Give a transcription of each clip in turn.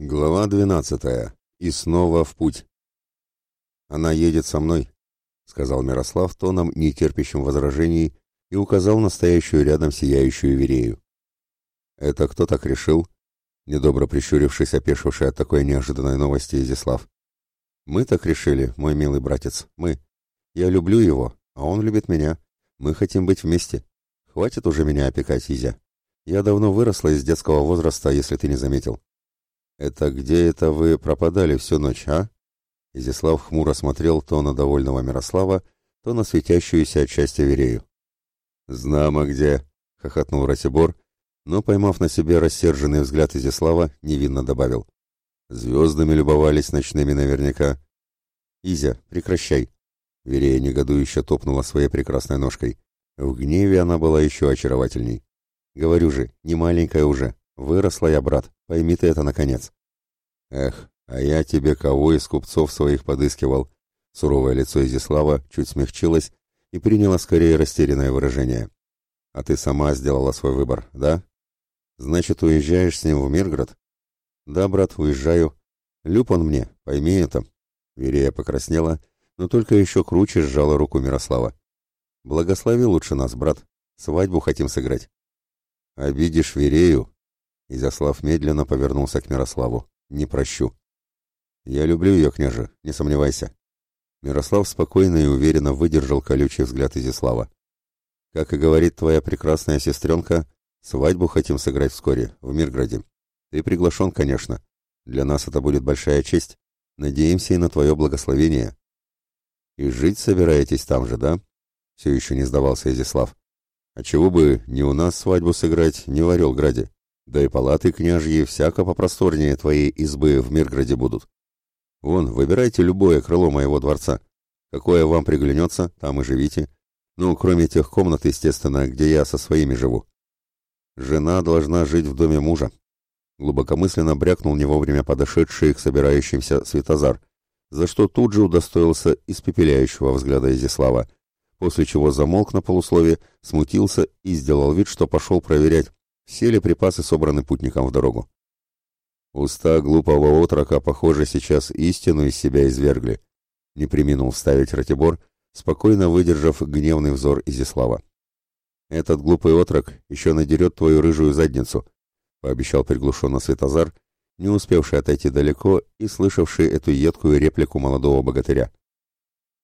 Глава 12. И снова в путь. Она едет со мной, сказал Мирослав тоном, не терпящим возражений, и указал на стоящую рядом сияющую Верею. Это кто так решил? недобро прищурившись, опешивший от такой неожиданной новости Изяслав. Мы так решили, мой милый братец, мы. Я люблю его, а он любит меня. Мы хотим быть вместе. Хватит уже меня опекать, Изя. Я давно выросла из детского возраста, если ты не заметил. «Это где это вы пропадали всю ночь, а?» Изяслав хмуро смотрел то на довольного Мирослава, то на светящуюся от Верею. «Знамо где!» — хохотнул Ратибор, но, поймав на себе рассерженный взгляд Изяслава, невинно добавил. «Звездами любовались ночными наверняка». «Изя, прекращай!» Верея негодующе топнула своей прекрасной ножкой. В гневе она была еще очаровательней. «Говорю же, не маленькая уже, выросла я, брат». Пойми ты это, наконец. Эх, а я тебе кого из купцов своих подыскивал. Суровое лицо Изислава чуть смягчилось и приняло скорее растерянное выражение. А ты сама сделала свой выбор, да? Значит, уезжаешь с ним в Миргород? Да, брат, уезжаю. Люб он мне, пойми это. Верея покраснела, но только еще круче сжала руку Мирослава. Благослови лучше нас, брат. Свадьбу хотим сыграть. Обидишь Верею, Изяслав медленно повернулся к Мирославу. «Не прощу». «Я люблю ее, княже, не сомневайся». Мирослав спокойно и уверенно выдержал колючий взгляд Изяслава. «Как и говорит твоя прекрасная сестренка, свадьбу хотим сыграть вскоре, в Мирграде. Ты приглашен, конечно. Для нас это будет большая честь. Надеемся и на твое благословение». «И жить собираетесь там же, да?» Все еще не сдавался Изяслав. «А чего бы не у нас свадьбу сыграть, не в Орелграде?» Да и палаты княжьи всяко попросторнее твоей избы в Мирграде будут. Вон, выбирайте любое крыло моего дворца. Какое вам приглянется, там и живите. Ну, кроме тех комнат, естественно, где я со своими живу. Жена должна жить в доме мужа. Глубокомысленно брякнул не вовремя подошедший к собирающимся Светозар, за что тут же удостоился испепеляющего взгляда Изяслава, после чего замолк на полуслове, смутился и сделал вид, что пошел проверять, Сели припасы, собранные путником в дорогу. Уста глупого отрока, похоже, сейчас истину из себя извергли, не приминул вставить Ратибор, спокойно выдержав гневный взор Изислава. «Этот глупый отрок еще надерет твою рыжую задницу», — пообещал приглушенно Светозар, не успевший отойти далеко и слышавший эту едкую реплику молодого богатыря.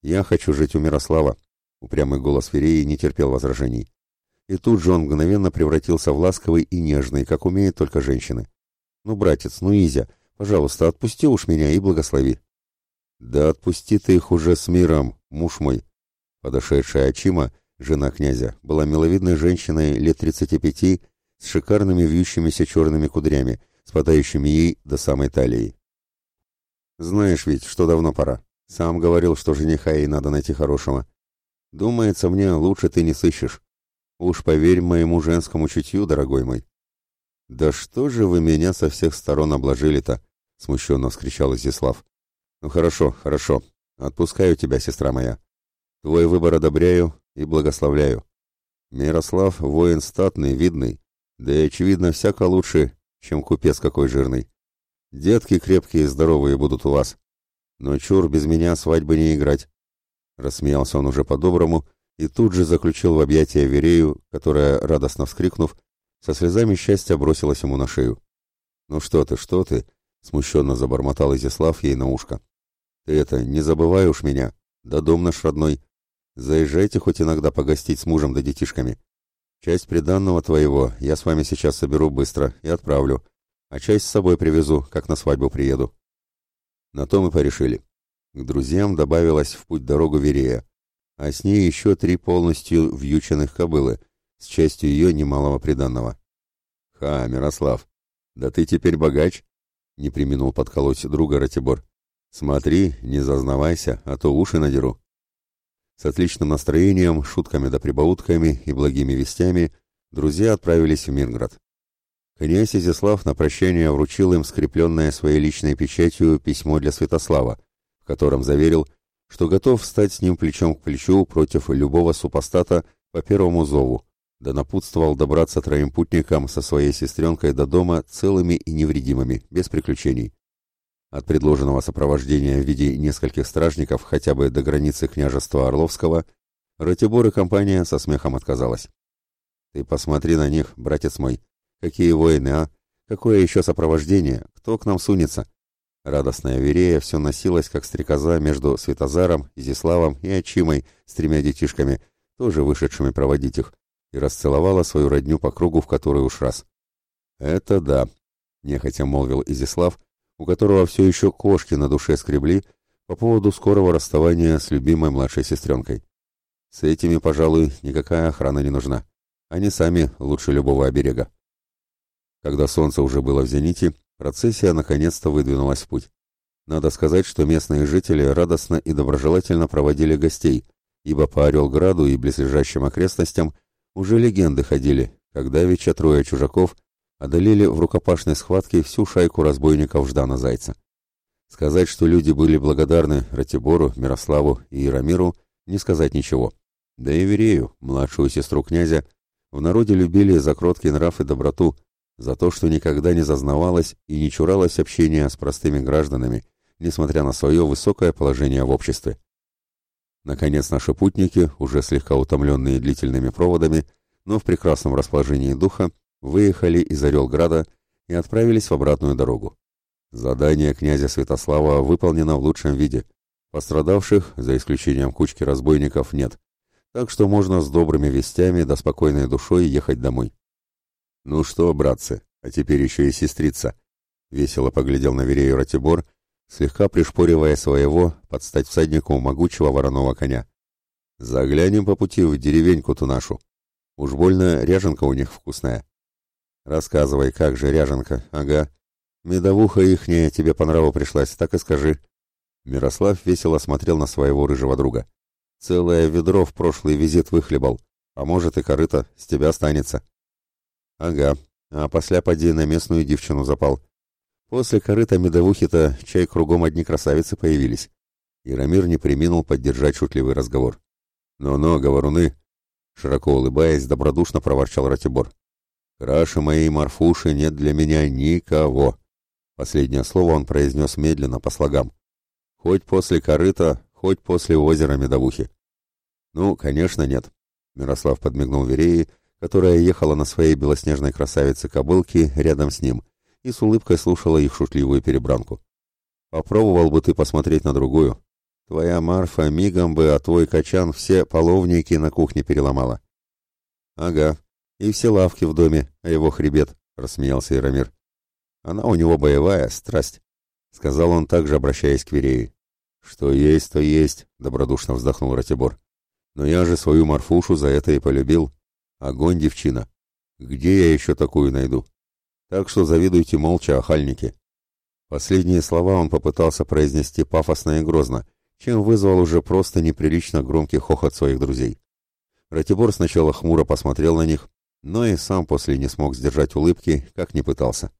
«Я хочу жить у Мирослава», — упрямый голос Вереи не терпел возражений. И тут же он мгновенно превратился в ласковый и нежный, как умеют только женщины. «Ну, братец, ну, Изя, пожалуйста, отпусти уж меня и благослови». «Да отпусти ты их уже с миром, муж мой!» Подошедшая Ачима, жена князя, была миловидной женщиной лет 35 с шикарными вьющимися черными кудрями, спадающими ей до самой талии. «Знаешь ведь, что давно пора. Сам говорил, что жениха ей надо найти хорошего. Думается мне, лучше ты не сыщешь. Уж поверь моему женскому чутью, дорогой мой. Да что же вы меня со всех сторон обложили-то? Смущенно вскричал Изяслав. Ну хорошо, хорошо. Отпускаю тебя, сестра моя. Твой выбор одобряю и благословляю. Мирослав воин статный, видный, да и очевидно всяко лучше, чем купец какой жирный. Детки крепкие и здоровые будут у вас. Но чур без меня свадьбы не играть. Рассмеялся он уже по-доброму, — и тут же заключил в объятия Верею, которая, радостно вскрикнув, со слезами счастья бросилась ему на шею. «Ну что ты, что ты?» — смущенно забормотал Изяслав ей на ушко. «Ты это, не забывай уж меня, да дом наш родной. Заезжайте хоть иногда погостить с мужем да детишками. Часть приданного твоего я с вами сейчас соберу быстро и отправлю, а часть с собой привезу, как на свадьбу приеду». На то мы порешили. К друзьям добавилась в путь дорогу Верея, а с ней еще три полностью вьюченных кобылы, с частью ее немалого приданного. «Ха, Мирослав, да ты теперь богач!» — не применул подколоть друга Ратибор. «Смотри, не зазнавайся, а то уши надеру». С отличным настроением, шутками да прибаутками и благими вестями друзья отправились в Мирград. Князь Изяслав на прощание вручил им скрепленное своей личной печатью письмо для Святослава, в котором заверил, что готов встать с ним плечом к плечу против любого супостата по первому зову, да напутствовал добраться троим путникам со своей сестренкой до дома целыми и невредимыми, без приключений. От предложенного сопровождения в виде нескольких стражников хотя бы до границы княжества Орловского Ратибор и компания со смехом отказалась. «Ты посмотри на них, братец мой. Какие воины, а? Какое еще сопровождение? Кто к нам сунется? Радостная Верея все носилась, как стрекоза, между Святозаром, Изиславом и Ачимой с тремя детишками, тоже вышедшими проводить их, и расцеловала свою родню по кругу, в который уж раз. «Это да», — нехотя молвил Изислав, у которого все еще кошки на душе скребли по поводу скорого расставания с любимой младшей сестренкой. «С этими, пожалуй, никакая охрана не нужна. Они сами лучше любого оберега». Когда солнце уже было в зените, Процессия наконец-то выдвинулась в путь. Надо сказать, что местные жители радостно и доброжелательно проводили гостей, ибо по Орелграду и близлежащим окрестностям уже легенды ходили, когда веча трое чужаков одолели в рукопашной схватке всю шайку разбойников Ждана Зайца. Сказать, что люди были благодарны Ратибору, Мирославу и Ирамиру, не сказать ничего. Да и Верею, младшую сестру князя, в народе любили за кроткий нрав и доброту, за то, что никогда не зазнавалась и не чуралась общения с простыми гражданами, несмотря на свое высокое положение в обществе. Наконец наши путники, уже слегка утомленные длительными проводами, но в прекрасном расположении духа, выехали из Орелграда и отправились в обратную дорогу. Задание князя Святослава выполнено в лучшем виде. Пострадавших, за исключением кучки разбойников, нет. Так что можно с добрыми вестями да спокойной душой ехать домой. «Ну что, братцы, а теперь еще и сестрица!» — весело поглядел на Верею Ратибор, слегка пришпоривая своего под стать всаднику могучего вороного коня. «Заглянем по пути в деревеньку-ту нашу. Уж больно ряженка у них вкусная». «Рассказывай, как же ряженка, ага. Медовуха ихняя тебе по нраву пришлась, так и скажи». Мирослав весело смотрел на своего рыжего друга. «Целое ведро в прошлый визит выхлебал, а может и корыто, с тебя останется». Ага, а после поди на местную девчину запал. После корыта медовухи-то чай кругом одни красавицы появились. ирамир не приминул поддержать шутливый разговор. «Ну-ну, говоруны!» Широко улыбаясь, добродушно проворчал Ратибор. «Краше моей Марфуши нет для меня никого!» Последнее слово он произнес медленно, по слогам. «Хоть после корыта, хоть после озера Медовухи». «Ну, конечно, нет», — Мирослав подмигнул Вереи которая ехала на своей белоснежной красавице-кобылке рядом с ним и с улыбкой слушала их шутливую перебранку. «Попробовал бы ты посмотреть на другую. Твоя Марфа мигом бы, а твой качан все половники на кухне переломала». «Ага, и все лавки в доме, а его хребет», — рассмеялся Ирамир. «Она у него боевая, страсть», — сказал он также, обращаясь к Вереи. «Что есть, то есть», — добродушно вздохнул Ратибор. «Но я же свою Марфушу за это и полюбил». Огонь, девчина. Где я еще такую найду? Так что завидуйте молча, охальники. Последние слова он попытался произнести пафосно и грозно, чем вызвал уже просто неприлично громкий хохот своих друзей. Ратибор сначала хмуро посмотрел на них, но и сам после не смог сдержать улыбки, как не пытался.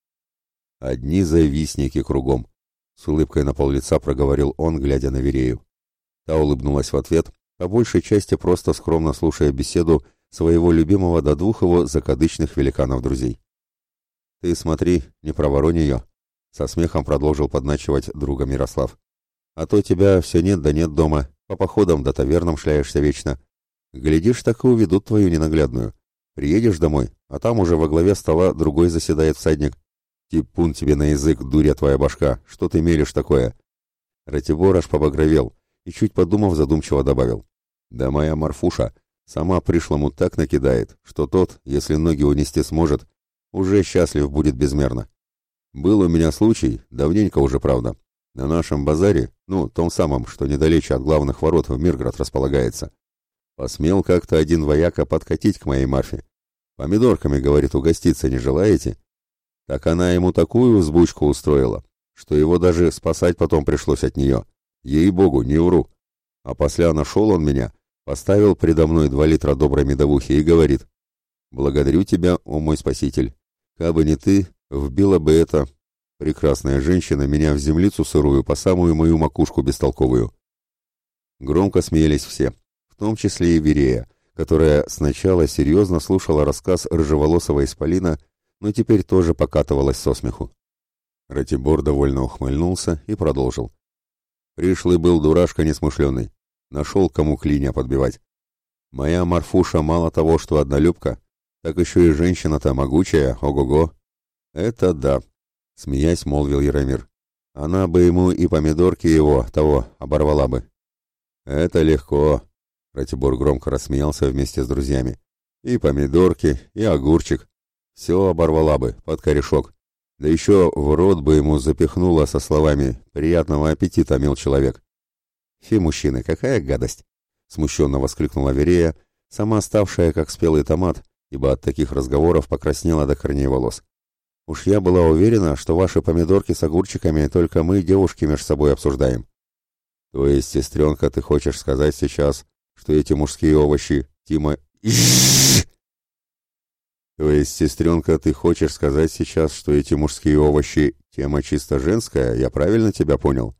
«Одни завистники кругом», — с улыбкой на поллица проговорил он, глядя на Верею. Та улыбнулась в ответ, по большей части просто скромно слушая беседу своего любимого до двух его закадычных великанов-друзей. «Ты смотри, не проворонь ее», — со смехом продолжил подначивать друга Мирослав. «А то тебя все нет да нет дома, по походам да тавернам шляешься вечно. Глядишь, так и уведут твою ненаглядную. Приедешь домой, а там уже во главе стола другой заседает всадник. Типун тебе на язык, дуря твоя башка, что ты меришь такое?» Ратибор аж побагровел и, чуть подумав, задумчиво добавил. «Да моя Марфуша, Сама пришлому так накидает, что тот, если ноги унести сможет, уже счастлив будет безмерно. Был у меня случай, давненько уже, правда, на нашем базаре, ну, том самом, что недалече от главных ворот в Миргород располагается. Посмел как-то один вояка подкатить к моей Марфе. Помидорками, говорит, угоститься не желаете? Так она ему такую взбучку устроила, что его даже спасать потом пришлось от нее. Ей-богу, не вру. А после нашел он меня — Поставил предо мной два литра доброй медовухи и говорит, «Благодарю тебя, о мой спаситель. Кабы не ты, вбила бы это...» Прекрасная женщина меня в землицу сырую по самую мою макушку бестолковую. Громко смеялись все, в том числе и Верея, которая сначала серьезно слушала рассказ рыжеволосого исполина, но теперь тоже покатывалась со смеху. Ратибор довольно ухмыльнулся и продолжил. Пришлый был дурашка несмышленый. Нашел, кому клинья подбивать. Моя Марфуша мало того, что однолюбка, так еще и женщина-то могучая, ого-го. Это да, смеясь, молвил Яромир. Она бы ему и помидорки его, того, оборвала бы. Это легко, Ратибор громко рассмеялся вместе с друзьями. И помидорки, и огурчик. Все оборвала бы, под корешок. Да еще в рот бы ему запихнула со словами «Приятного аппетита, мил человек». «Фи, мужчины, какая гадость!» — смущенно воскликнула Верея, сама ставшая как спелый томат, ибо от таких разговоров покраснела до корней волос. «Уж я была уверена, что ваши помидорки с огурчиками только мы, девушки, между собой обсуждаем». «То есть, сестренка, ты хочешь сказать сейчас, что эти мужские овощи, Тима...» «То есть, сестренка, ты хочешь сказать сейчас, что эти мужские овощи, тема чисто женская, я правильно тебя понял?»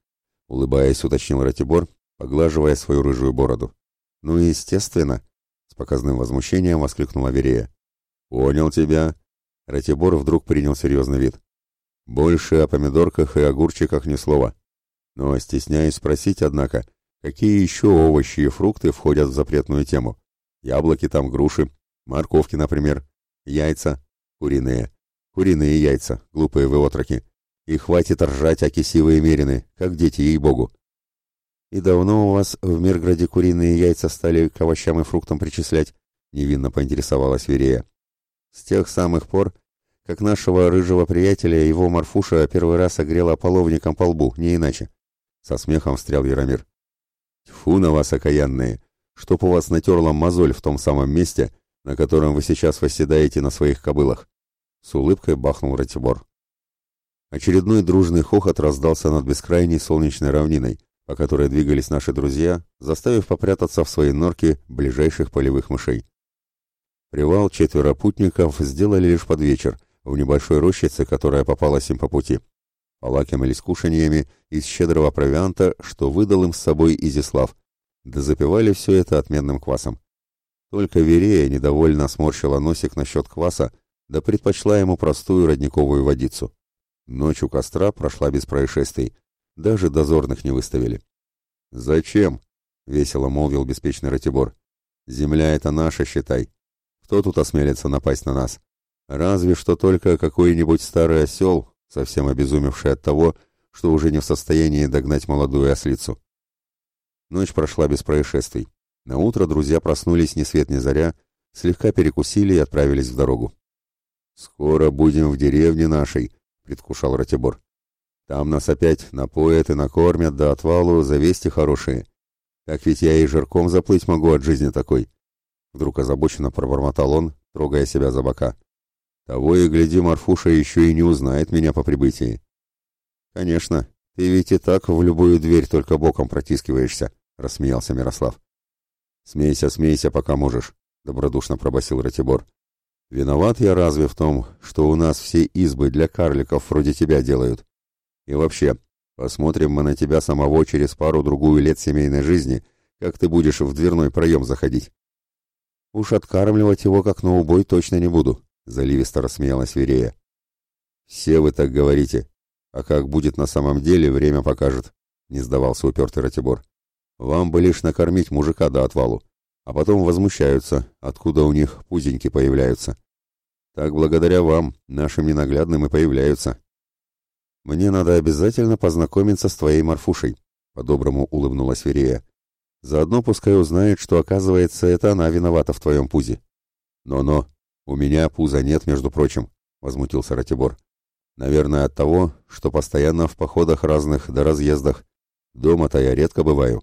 улыбаясь, уточнил Ратибор, поглаживая свою рыжую бороду. Ну и естественно, с показным возмущением воскликнула Верея. Понял тебя. Ратибор вдруг принял серьезный вид. Больше о помидорках и огурчиках ни слова. Но стесняюсь спросить, однако, какие еще овощи и фрукты входят в запретную тему? Яблоки там, груши, морковки, например, яйца, куриные. Куриные яйца, глупые вы отроки. И хватит ржать, окисивые мерины, как дети, ей-богу. И давно у вас в Мирграде куриные яйца стали к овощам и фруктам причислять? Невинно поинтересовалась Верея. С тех самых пор, как нашего рыжего приятеля его Марфуша первый раз огрела половником по лбу, не иначе. Со смехом встрял Яромир. Тьфу на вас, окаянные! Чтоб у вас натерла мозоль в том самом месте, на котором вы сейчас восседаете на своих кобылах. С улыбкой бахнул Ратибор. Очередной дружный хохот раздался над бескрайней солнечной равниной, по которой двигались наши друзья, заставив попрятаться в свои норки ближайших полевых мышей. Привал четверо путников сделали лишь под вечер, в небольшой рощице, которая попалась им по пути. Полакомились кушаньями из щедрого провианта, что выдал им с собой Изислав, да запивали все это отменным квасом. Только Верея недовольно сморщила носик насчет кваса, да предпочла ему простую родниковую водицу. Ночь у костра прошла без происшествий, даже дозорных не выставили. «Зачем?» — весело молвил беспечный Ратибор. «Земля — это наша, считай. Кто тут осмелится напасть на нас? Разве что только какой-нибудь старый осел, совсем обезумевший от того, что уже не в состоянии догнать молодую ослицу». Ночь прошла без происшествий. На утро друзья проснулись ни свет ни заря, слегка перекусили и отправились в дорогу. «Скоро будем в деревне нашей», — предвкушал Ратибор. «Там нас опять напоят и накормят до отвалу завести хорошие. Так ведь я и жирком заплыть могу от жизни такой». Вдруг озабоченно пробормотал он, трогая себя за бока. «Того и гляди, Марфуша еще и не узнает меня по прибытии». «Конечно, ты ведь и так в любую дверь только боком протискиваешься», — рассмеялся Мирослав. «Смейся, смейся, пока можешь», — добродушно пробасил Ратибор. Виноват я разве в том, что у нас все избы для карликов вроде тебя делают? И вообще, посмотрим мы на тебя самого через пару-другую лет семейной жизни, как ты будешь в дверной проем заходить. Уж откармливать его как на убой точно не буду, — заливисто рассмеялась Верея. Все вы так говорите. А как будет на самом деле, время покажет, — не сдавался упертый Ратибор. Вам бы лишь накормить мужика до отвалу а потом возмущаются, откуда у них пузеньки появляются. Так благодаря вам, нашим ненаглядным и появляются. Мне надо обязательно познакомиться с твоей Марфушей, по-доброму улыбнулась Верея. Заодно пускай узнает, что оказывается это она виновата в твоем пузе. Но-но, у меня пуза нет, между прочим, возмутился Ратибор. Наверное, от того, что постоянно в походах разных до да разъездах. Дома-то я редко бываю.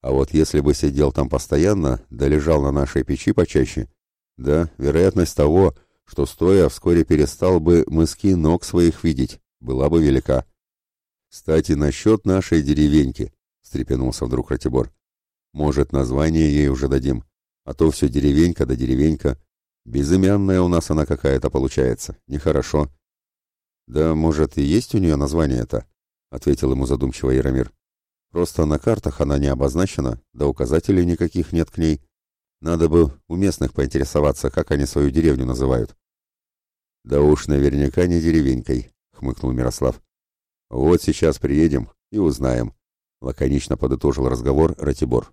А вот если бы сидел там постоянно, да лежал на нашей печи почаще, да, вероятность того, что стоя вскоре перестал бы мыски ног своих видеть, была бы велика. «Кстати, насчет нашей деревеньки», — встрепенулся вдруг Ратибор. «Может, название ей уже дадим, а то все деревенька да деревенька. Безымянная у нас она какая-то получается, нехорошо». «Да, может, и есть у нее название-то?» — ответил ему задумчиво Яромир. «Просто на картах она не обозначена, да указателей никаких нет к ней. Надо бы у местных поинтересоваться, как они свою деревню называют. Да уж наверняка не деревенькой, хмыкнул Мирослав. Вот сейчас приедем и узнаем, лаконично подытожил разговор Ратибор.